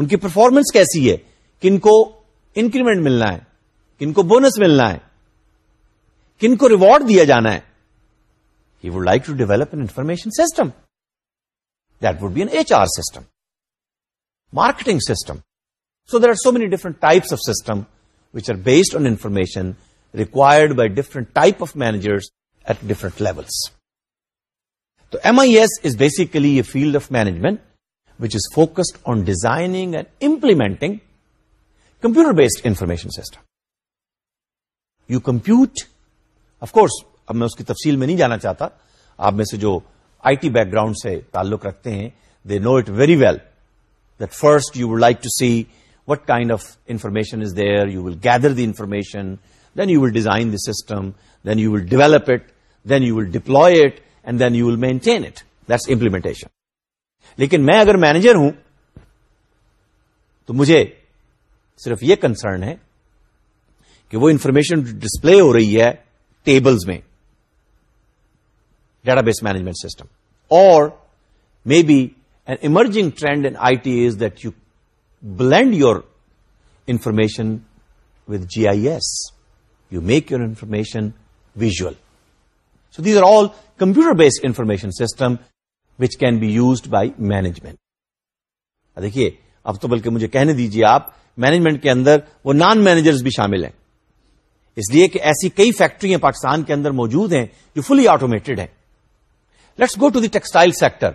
ان کی پرفارمنس کیسی ہے کن کو انکریمنٹ ملنا ہے کن کو بونس ملنا ہے کن کو ریوارڈ دیا جانا ہے he would like to develop an information system that would be an H R system marketing system so there are so many different types of system which are based on information required by different type of managers at different levels تو M I S is basically a field of management which is focused on designing and implementing computer based information system you compute of course اب میں اس کی تفصیل میں نہیں جانا چاہتا آپ میں سے جو آئی ٹی بیک گراؤنڈ سے تعلق رکھتے ہیں they know it very well that first you would like to see what kind of information is there you will gather the information then you will design the system then you will develop it then you will deploy it and then you will maintain it that's implementation لیکن میں اگر manager ہوں تو مجھے صرف یہ concern ہے کہ وہ انفارمیشن ڈسپلے ہو رہی ہے ٹیبلز میں ڈیٹا بیس مینجمنٹ سسٹم اور maybe an emerging trend in I T is that you blend your information with G I S you make your information visual so these are all computer based information system which can be used by management دیکھیے اب تو بلکہ مجھے کہنے دیجیے آپ management کے اندر وہ نان مینیجرز بھی شامل ہیں اس لیے کہ ایسی کئی فیکٹریاں پاکستان کے اندر موجود ہیں جو فلی آٹومیٹڈ ہیں let's go to the textile sector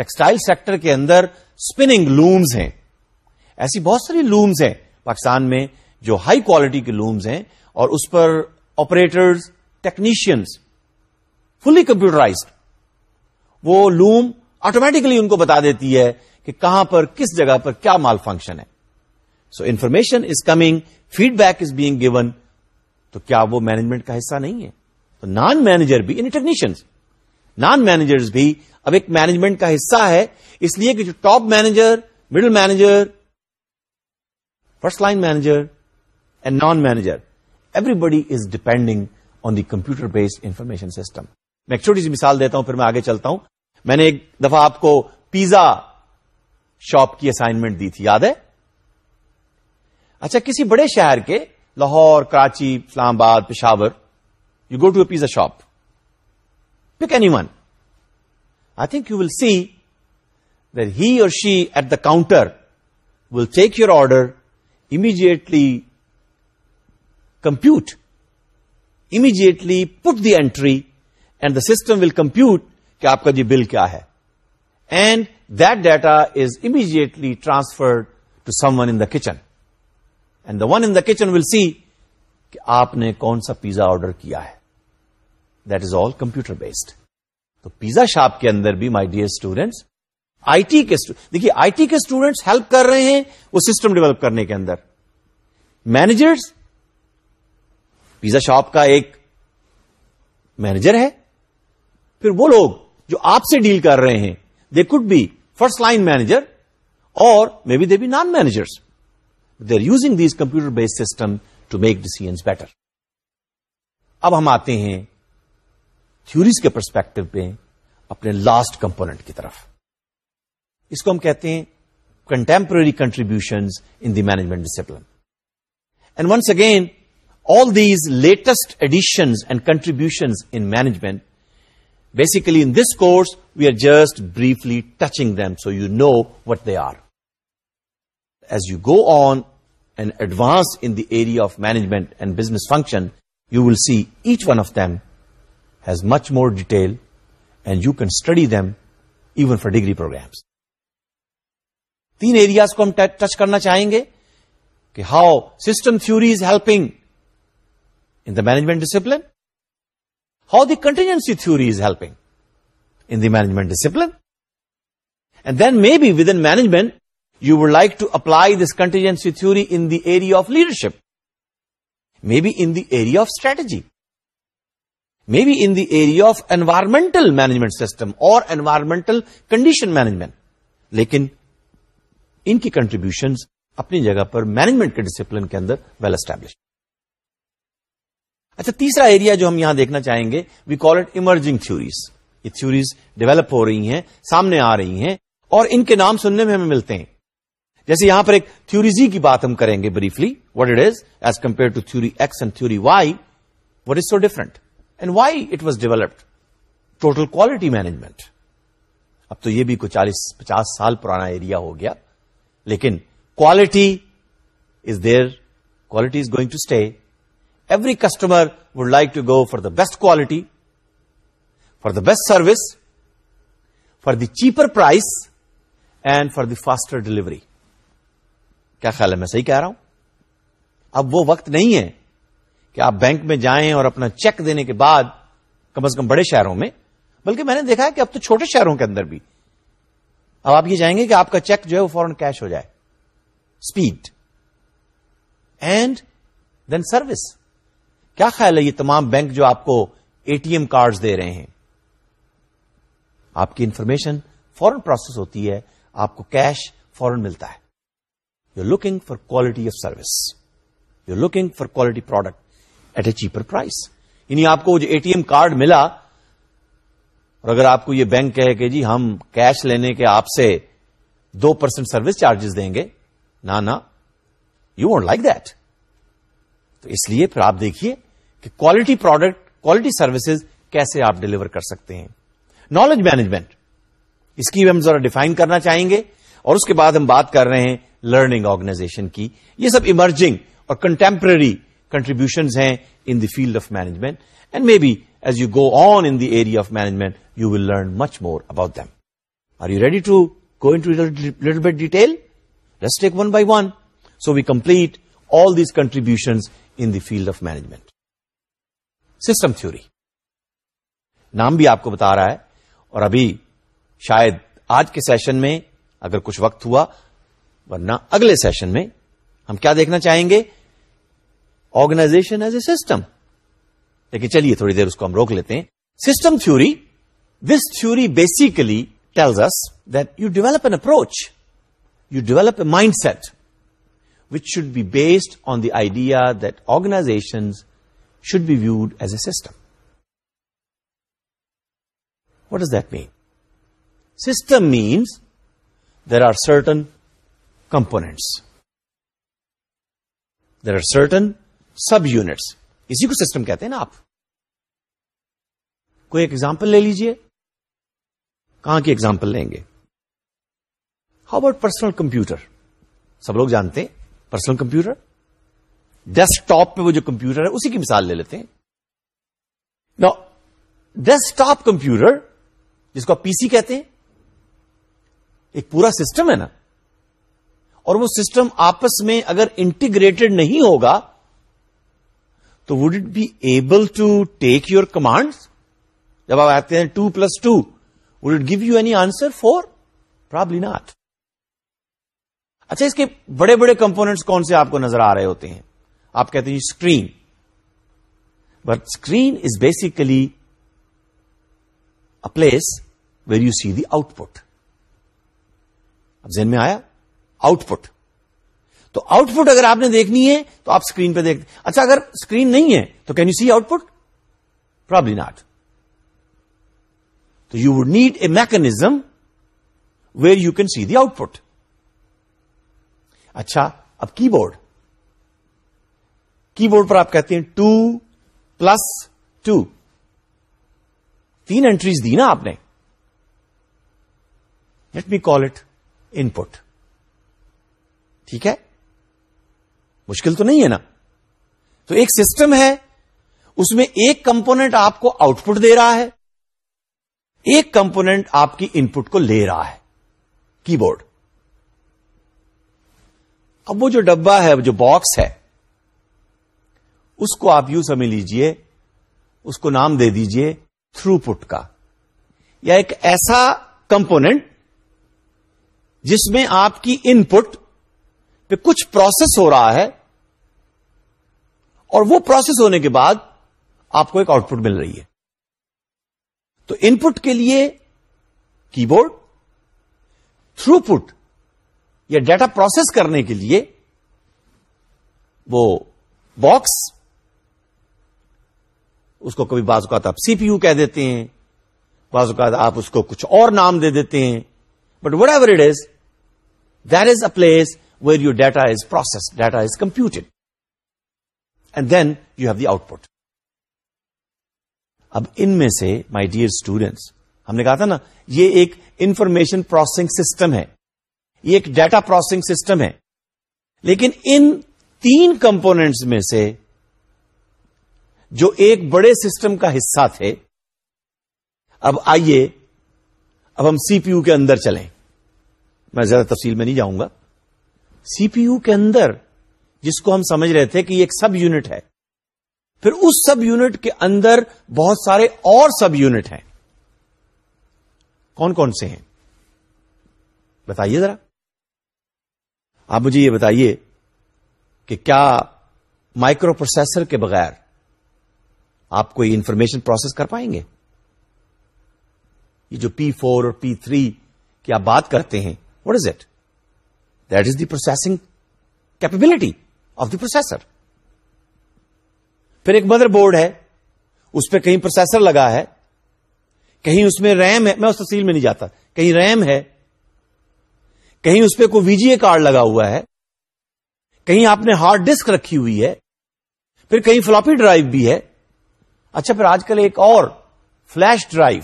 textile sector کے اندر اسپننگ لومز ہیں ایسی بہت ساری لومز ہیں پاکستان میں جو ہائی کوالٹی کے لومز ہیں اور اس پر آپریٹرز ٹیکنیشینس فلی کمپیوٹرائزڈ وہ لوم آٹومیٹکلی ان کو بتا دیتی ہے کہ کہاں پر کس جگہ پر کیا مال فنکشن ہے so information is coming feedback is being given تو کیا وہ مینجمنٹ کا حصہ نہیں ہے تو نان مینیجر بھی یعنی ٹیکنیشینس نان مینیجر بھی اب ایک مینجمنٹ کا حصہ ہے اس لیے کہ جو top manager middle manager first line manager and non manager everybody is depending on the computer based information system میں ایک چھوٹی سی مثال دیتا ہوں پھر میں آگے چلتا ہوں میں نے ایک دفعہ آپ کو پیزا شاپ کی اسائنمنٹ دی تھی یاد ہے اچھا کسی بڑے شہر کے Lahore Karachi Islamabad Peshawar you go to a pizza shop pick any one I think you will see he or she at the counter will take your order immediately compute immediately put the entry and the system will compute کہ آپ کا یہ جی bill کیا ہے and that data is immediately transferred to someone in the kitchen and the one in the kitchen will see کہ آپ نے کون سا پیزا آرڈر کیا ہے that is all computer based تو پیزا شاپ کے اندر بھی my dear students I T کے دیکھیے آئی ٹی کے اسٹوڈینٹس ہیلپ کر رہے ہیں وہ سسٹم ڈیولپ کرنے کے اندر مینیجرس پیزا شاپ کا ایک مینیجر ہے پھر وہ لوگ جو آپ سے ڈیل کر رہے ہیں they could be first line manager or maybe they be non managers they are using these computer base system to make decisions better اب ہم آتے ہیں تھوریز کے پرسپیکٹو پہ اپنے لاسٹ کمپوننٹ کی طرف اس کو ہم کہتے ہیں contemporary contribution in the management discipline and once again all these latest edition and contribution in management basically in this course we are just briefly touching them so you know what they are as you go on advance in the area of management and business function you will see each one of them has much more detail and you can study them even for degree programs تین areas کو ہم touch کرنا چاہیں گے کہ how system theory is helping in the management discipline how the contingency theory is helping in the management discipline and then maybe within management you would like to apply this contingency theory in leadership maybe in the area of strategy maybe in the area of environmental management system or environmental condition management لیکن ان کی contribution اپنی جگہ پر management کے discipline کے اندر well establish اچھا تیسرا ایریا جو ہم یہاں دیکھنا چاہیں گے we call it emerging theories یہ تھیوریز ڈیولپ ہو رہی ہیں سامنے آ رہی ہیں اور ان کے نام سننے میں ہمیں ملتے ہیں جیسے یہاں پر ایک زی کی بات ہم کریں گے briefly what it is as compare to theory X and theory Y what is so different and why it was developed total quality management اب تو یہ بھی کوئی چالیس پچاس سال پرانا ایریا ہو گیا لیکن quality is there quality is going to stay every customer would like to go for the best quality for the best service for the cheaper price and for the faster delivery کیا خیال ہے میں صحیح کہہ رہا ہوں اب وہ وقت نہیں ہے کہ آپ بینک میں جائیں اور اپنا چیک دینے کے بعد کم از کم بڑے شہروں میں بلکہ میں نے دیکھا ہے کہ اب تو چھوٹے شہروں کے اندر بھی اب آپ یہ جائیں گے کہ آپ کا چیک جو ہے وہ فوراً کیش ہو جائے اسپیڈ اینڈ دین سروس کیا خیال ہے یہ تمام بینک جو آپ کو اے ٹی ایم کارڈ دے رہے ہیں آپ کی انفارمیشن فورن پروسیس ہوتی ہے آپ کو کیش فورن ملتا ہے you looking for quality of service you looking for quality product at a cheaper price یعنی آپ کو جو اے ٹی ایم کارڈ ملا اور اگر آپ کو یہ بینک کہے کہ جی ہم کیش لینے کے آپ سے دو پرسینٹ سروس چارجز دیں گے نہ یو وونٹ لائک دیٹ تو اس لیے پھر آپ دیکھیے کہ کوالٹی پروڈکٹ کوالٹی سروسز کیسے آپ ڈلیور کر سکتے ہیں نالج مینجمنٹ اس کی بھی ہم ڈیفائن کرنا چاہیں گے اور اس کے بعد ہم بات کر رہے ہیں لرننگ آرگنائزیشن کی یہ سب ایمرجنگ اور کنٹمپرری کنٹریبیوشن ہیں in the field of management and maybe as you go on in area of management you will learn much more about them are you ready to go to detail let's take one by one so we complete all these contribution in the field of management system theory نام بھی آپ کو بتا رہا ہے اور ابھی شاید آج کے سیشن میں اگر کچھ وقت ہوا ورنہ اگلے سیشن میں ہم کیا دیکھنا چاہیں گے آرگنائزیشن ایز اے سسٹم لیکن چلیے تھوڑی دیر اس کو ہم روک لیتے ہیں system theory this theory basically tells us that you develop an approach you develop a mindset which should be based on the idea that organization should be viewed as a system what does that mean system means there are certain components there are certain subunits اسی کو system کہتے ہیں نا آپ کوئی example لے لیجیے کہاں کی ایگزامپل لیں گے ہاؤ اباؤٹ پرسنل کمپیوٹر سب لوگ جانتے ہیں پرسنل کمپیوٹر ڈیسک ٹاپ پہ وہ جو کمپیوٹر ہے اسی کی مثال لے لیتے ہیں نا ڈیسک ٹاپ کمپیوٹر جس کو آپ پی سی کہتے ہیں ایک پورا سسٹم ہے نا اور وہ سسٹم آپس میں اگر انٹیگریٹڈ نہیں ہوگا تو would it be able to take your command جب آپ آتے ہیں two plus two would it give you any answer four probably not اچھا اس کے بڑے بڑے کمپونیٹس کون سے آپ کو نظر آ رہے ہوتے ہیں آپ کہتے ہیں screen but screen is basically a place where you see the output اب ذہن میں آیا آؤٹ پٹ تو آؤٹ پٹ اگر آپ نے دیکھنی ہے تو آپ اسکرین پہ دیکھ اچھا اگر اسکرین نہیں ہے تو can you see output probably not تو you would need a mechanism where you can see the output اچھا اب کی بورڈ کی بورڈ پر آپ کہتے ہیں ٹو پلس ٹو تین اینٹریز دی نا آپ نے let me call it input ٹھیک ہے مشکل تو نہیں ہے نا تو ایک سسٹم ہے اس میں ایک کمپونیٹ آپ کو آؤٹ پٹ دے رہا ہے ایک کمپونیٹ آپ کی ان پٹ کو لے رہا ہے کی بورڈ اب وہ جو ڈبا ہے جو باکس ہے اس کو آپ یو سمجھ لیجیے اس کو نام دے دیجیے تھرو پٹ کا یا ایک ایسا کمپونیٹ جس میں آپ کی ان پٹ کچھ پروسیس ہو رہا ہے اور وہ پروسیس ہونے کے بعد آپ کو ایک آؤٹ پٹ مل رہی ہے تو ان پٹ کے لیے کی بورڈ تھرو پٹ یا ڈیٹا پروسیس کرنے کے لیے وہ باکس اس کو کبھی بعض اوقات آپ سی پی یو کہہ دیتے ہیں بعض اوقات آپ اس کو کچھ اور نام دے دیتے ہیں but whatever it is there is a place where your data is process data is computed and then you have the output اب ان میں سے مائی ڈیئر اسٹوڈینٹس ہم نے کہا تھا نا یہ ایک انفارمیشن پروسیسنگ سسٹم ہے یہ ایک ڈیٹا پروسیسنگ سسٹم ہے لیکن ان تین کمپونیٹس میں سے جو ایک بڑے سسٹم کا حصہ تھے اب آئیے اب ہم سی پی یو کے اندر چلیں میں زیادہ تفصیل میں نہیں جاؤں گا سی پی یو کے اندر جس کو ہم سمجھ رہے تھے کہ یہ ایک سب یونٹ ہے پھر اس سب یونٹ کے اندر بہت سارے اور سب یونٹ ہیں کون کون سے ہیں بتائیے ذرا آپ مجھے یہ بتائیے کہ کیا مائکرو پروسیسر کے بغیر آپ کوئی انفارمیشن پروسیس کر پائیں گے یہ جو پی فور اور پی تھری کی آپ بات کرتے ہیں what is it that is the processing capability of the processor پھر ایک مدر بورڈ ہے اس پہ کہیں پروسیسر لگا ہے کہیں اس میں ریم ہے میں اس تفصیل میں نہیں جاتا کہیں ریم ہے کہیں اس پہ کوئی وی جی اے کارڈ لگا ہوا ہے کہیں آپ نے ہارڈ ڈسک رکھی ہوئی ہے پھر کہیں فلوپی ڈرائیو بھی ہے اچھا پھر آج کل ایک اور فلش ڈرائیو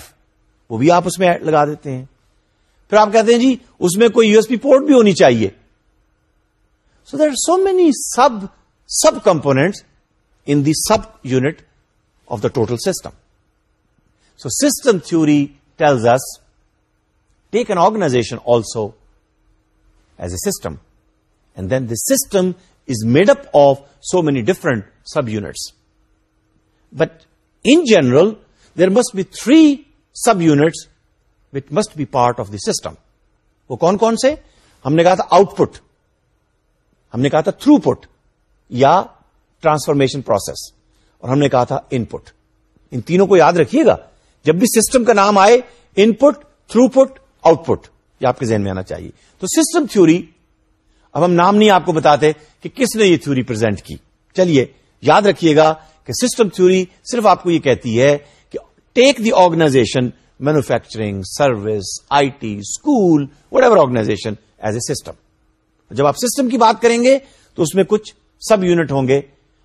وہ بھی آپ اس میں لگا دیتے ہیں پھر آپ کہتے ہیں جی اس میں کوئی یو ایس پی پورٹ بھی ہونی چاہیے so there so many sub sub components in the subunit of the total system so system theory tells us take an organization also as a system and then the system is made up of so many different subunits but in general there must be three subunits must be part of the system وہ کون کون سے ہم نے کہا تھا out put ہم نے کہا تھا تھرو پٹ یا ٹرانسفارمیشن پروسیس اور ہم نے کہا تھا ان پٹ ان تینوں کو یاد رکھیے گا جب بھی سسٹم کا نام آئے input throughput output یہ آپ کے ذہن میں آنا چاہیے تو سسٹم تھوری اب ہم نام نہیں آپ کو بتاتے کہ کس نے یہ تھیوری پرزینٹ کی چلیے یاد رکھیے گا کہ سسٹم تھوری صرف آپ کو یہ کہتی ہے کہ take the organization manufacturing service I T school whatever organization as a system جب آپ سسٹم کی بات کریں گے تو اس میں کچھ سب یونٹ ہوں گے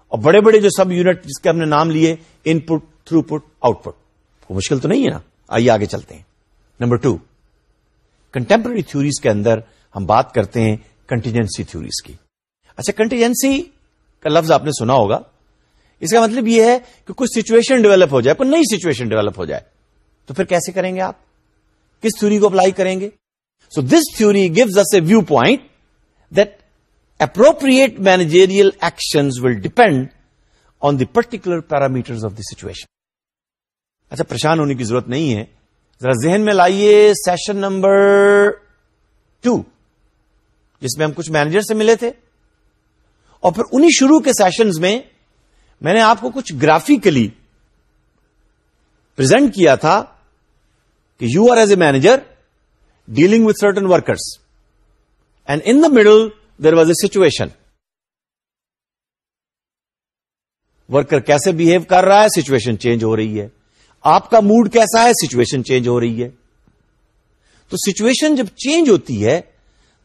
اور بڑے بڑے جو سب یونٹ جس کے ہم نے نام لیے input throughput output وہ مشکل تو نہیں ہے نا آئیے آگے چلتے ہیں نمبر ٹو کنٹمپرری تھوریز کے اندر ہم بات کرتے ہیں کنٹینجنسی تھوریز کی اچھا کنٹینجنسی کا لفظ آپ نے سنا ہوگا اس کا مطلب یہ ہے کہ کچھ سچویشن ڈیولپ ہو جائے کوئی نئی سچویشن ڈیولپ ہو جائے تو پھر کیسے کریں گے آپ کس تھوری کو اپلائی کریں گے so this theory gives us a viewpoint that appropriate managerial action will depend on the particular parameter of the situation اچھا پریشان ہونے کی ضرورت نہیں ہے ذرا ذہن میں لائیے سیشن نمبر ٹو جس میں ہم کچھ مینیجر سے ملے تھے اور پھر انہی شروع کے سیشنز میں میں نے آپ کو کچھ گرافیکلی پرزینٹ کیا تھا کہ you are as a manager dealing with certain workers and in the middle there was a situation worker کیسے بہیو کر رہا ہے سچویشن چینج ہو رہی ہے آپ کا موڈ کیسا ہے سچویشن چینج ہو رہی ہے تو سچویشن جب چینج ہوتی ہے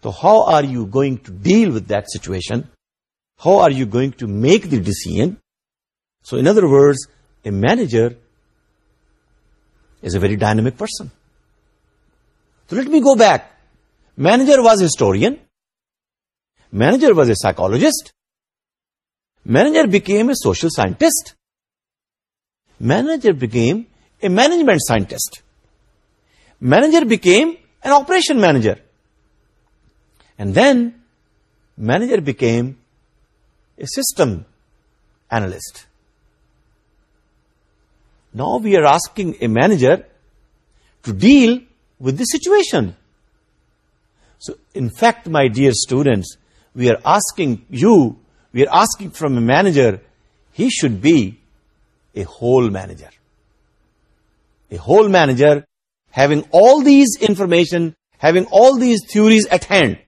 تو how are you going to deal with that situation how are you going to make the decision so in other words a manager a very dynamic person تو let be go back manager was a historian manager was a psychologist manager became a social scientist manager became a management scientist manager became an operation manager and then manager became a system analyst Now we are asking a manager to deal with the situation. So in fact, my dear students, we are asking from a manager, he should be a whole manager. A whole manager having all these information, having all these theories at hand,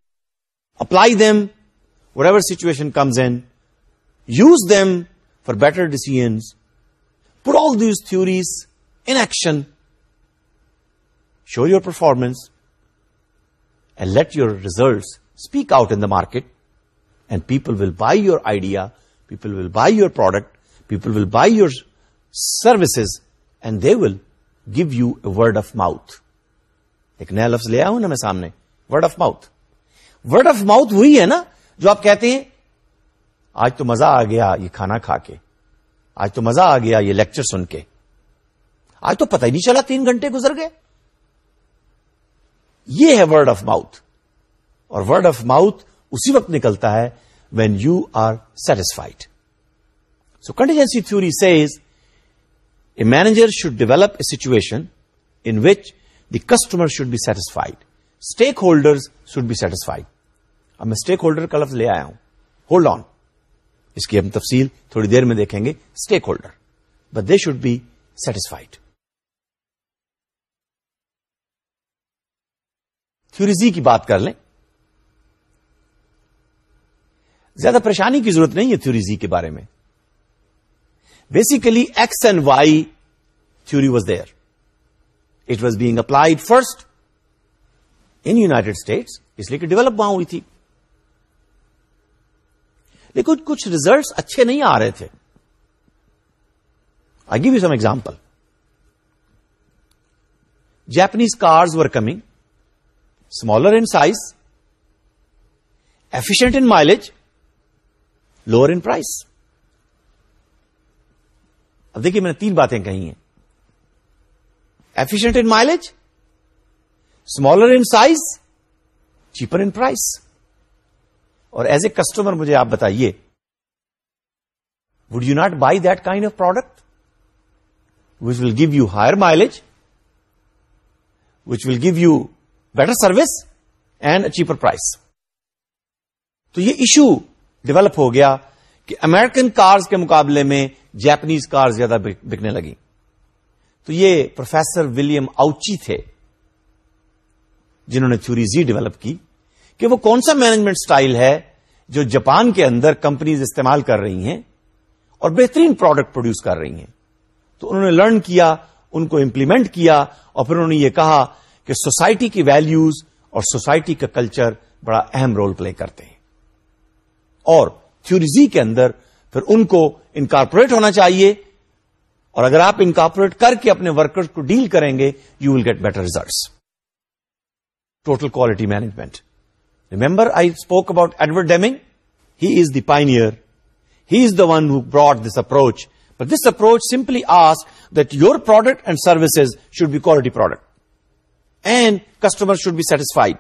apply them, whatever situation comes in, use them for better decisions, all these theories in action show your performance and let your result speak out in the market and people will buy your idea people will buy your product people will buy your services and they will give you a word of mouth ایک نیا لفظ لیا ہوں نا میں سامنے word of mouth word of mouth وہی ہے نا جو آپ کہتے ہیں آج تو مزہ آ گیا یہ کھانا کھا کے آج تو مزہ آ گیا یہ لیکچر سن کے آج تو پتہ ہی نہیں چلا تین گھنٹے گزر گئے یہ ہے ورڈ آف ماؤتھ اور ورڈ آف ماؤتھ اسی وقت نکلتا ہے when you are satisfied so contingency theory says a manager should develop a situation in which the customer should be satisfied stakeholder should be satisfied اب میں stakeholder کا لفظ لے آیا ہوں ہولڈ آن اس کی ہم تفصیل تھوڑی دیر میں دیکھیں گے stakeholder but they should be satisfied theory Z کی بات کر لیں زیادہ پریشانی کی ضرورت نہیں ہے تھوریزی کے بارے میں basically X and Y theory was there it was being applied first in United States اس لیے کہ ڈیولپ وہاں ہوئی تھی لیکن کچھ ریزلٹس اچھے نہیں آ رہے تھے I give you some example Japanese cars were coming smaller in size efficient in mileage lower in price اب دیکھیے میں نے تین باتیں کہی ہیں efficient in mileage smaller in size cheaper in price اور ایز اے کسٹمر مجھے آپ بتائیے would you not buy that kind of product which will give you higher mileage which will give you better service and cheaper price تو یہ issue develop ہو گیا کہ American cars کے مقابلے میں جیپنیز کار زیادہ بکنے لگی تو یہ پروفیسر ولیم آؤچی تھے جنہوں نے تھوری زی ڈیولپ کی کہ وہ کون سا مینجمنٹ اسٹائل ہے جو جاپان کے اندر کمپنیز استعمال کر رہی ہیں اور بہترین پروڈکٹ پروڈیوس کر رہی ہیں تو انہوں نے لرن کیا ان کو امپلیمنٹ کیا اور پھر انہوں نے یہ کہا کہ سوسائٹی کی ویلوز اور سوسائٹی کا کلچر بڑا اہم رول پلے کرتے ہیں اور تھیوریزی کے اندر پھر ان کو انکارپوریٹ ہونا چاہیے اور اگر آپ انکارپوریٹ کر کے اپنے ورکر کو ڈیل کریں گے you will get better results total quality management remember I spoke about Edward Deming he is the pioneer he is the one who brought this approach But this approach simply ask that your product and services should be quality product and customer should be satisfied.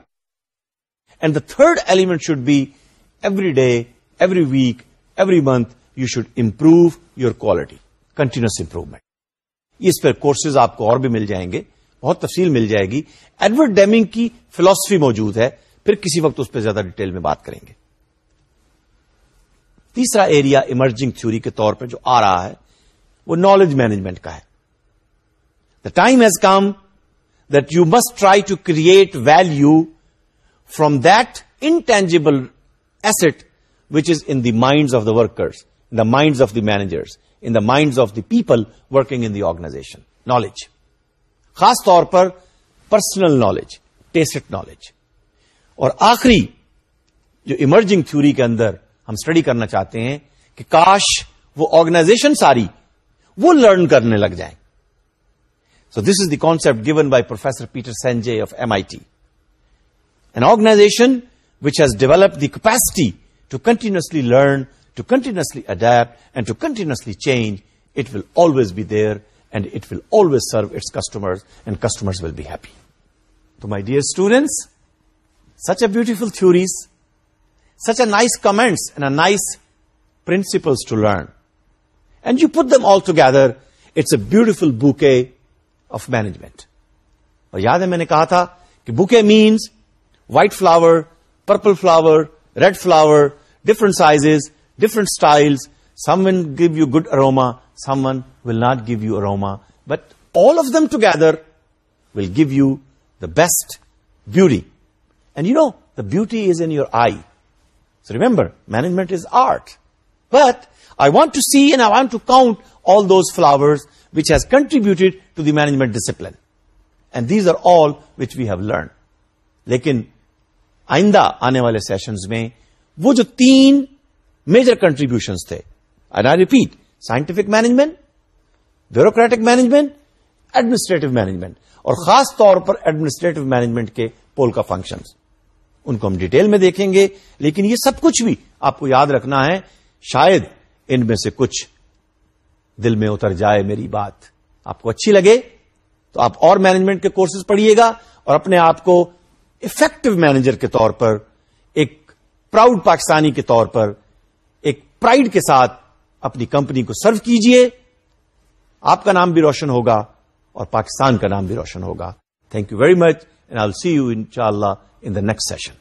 And the third element should be every day every week every month you should improve your quality continuous improvement اس پر courses آپ کو اور بھی مل جائیں گے بہت تفصیل مل جائے گی ایڈورڈ ڈیمنگ کی فلسفی موجود ہے پھر کسی وقت اس پہ زیادہ ڈیٹیل میں بات کریں گے تیسرا ایریا ایمرجنگ تھیوری کے طور پہ جو آ رہا ہے وہ نالج مینجمنٹ کا ہے the time has come that you must try to create value from intangible asset which is in the mind of the workers in the mind of the managers in the mind of the people working in the organisation knowledge خاص طور پر personal knowledge tacit knowledge اور آخری جو emerging theory کے اندر ہم study کرنا چاہتے ہیں کہ کاش وہ آرگنائزیشن ساری وہ لرن کرنے لگ جائیں so this is the concept given by professor Peter Senge of M I T an organisation which has develop the capacity to continuously learn to continuously adapt and to continuously change it will always be there and it will always serve its customer and customer will be happy تو my dear students such a beautiful theories, such a nice comments and a nice principles to learn. And you put them all together, it's a beautiful bouquet of management. اور یاد ہے میں نے کہا تھا کہ bouquet means white flower purple flower red flower different sizes different style someone give you good aroma someone will not give you aroma but all of them together will give you the best beauty and you know the beauty is in your eye so remember management is art but I want to see and I want to count all those flower which has contributed to the management discipline and these are all which we have learn لیکن آئندہ آنے والے sessions میں وہ جو تین major contributions تھے and I repeat scientific management bureaucratic management administrative management اور خاص طور پر ایڈمنسٹریٹو مینجمنٹ کے پول کا فنکشن ان کو ہم ڈیٹیل میں دیکھیں گے لیکن یہ سب کچھ بھی آپ کو یاد رکھنا ہے شاید ان میں سے کچھ دل میں اتر جائے میری بات آپ کو اچھی لگے تو آپ اور مینجمنٹ کے کورسز پڑھیے گا اور اپنے آپ کو افیکٹو مینیجر کے طور پر ایک پراؤڈ پاکستانی کے طور پر ایک پرائڈ کے ساتھ اپنی کمپنی کو سرو کیجئے آپ کا نام بھی روشن ہوگا اور پاکستان کا نام بھی روشن ہوگا thank you very much and I see you ان شاء اللہ ان د نیکٹ سیشن